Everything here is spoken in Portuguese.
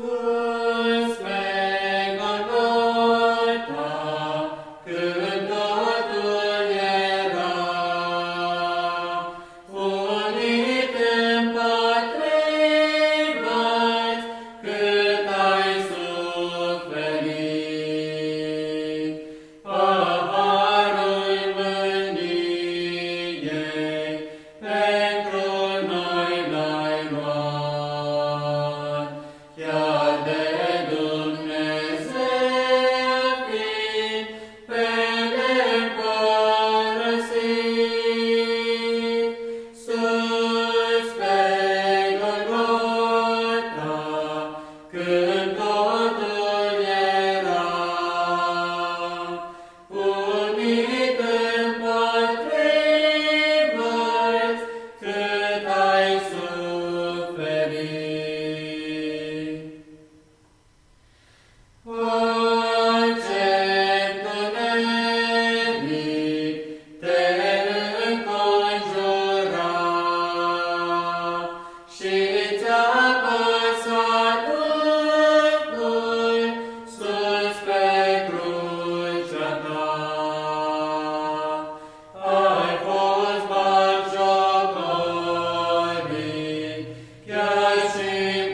the Sim. Senhor.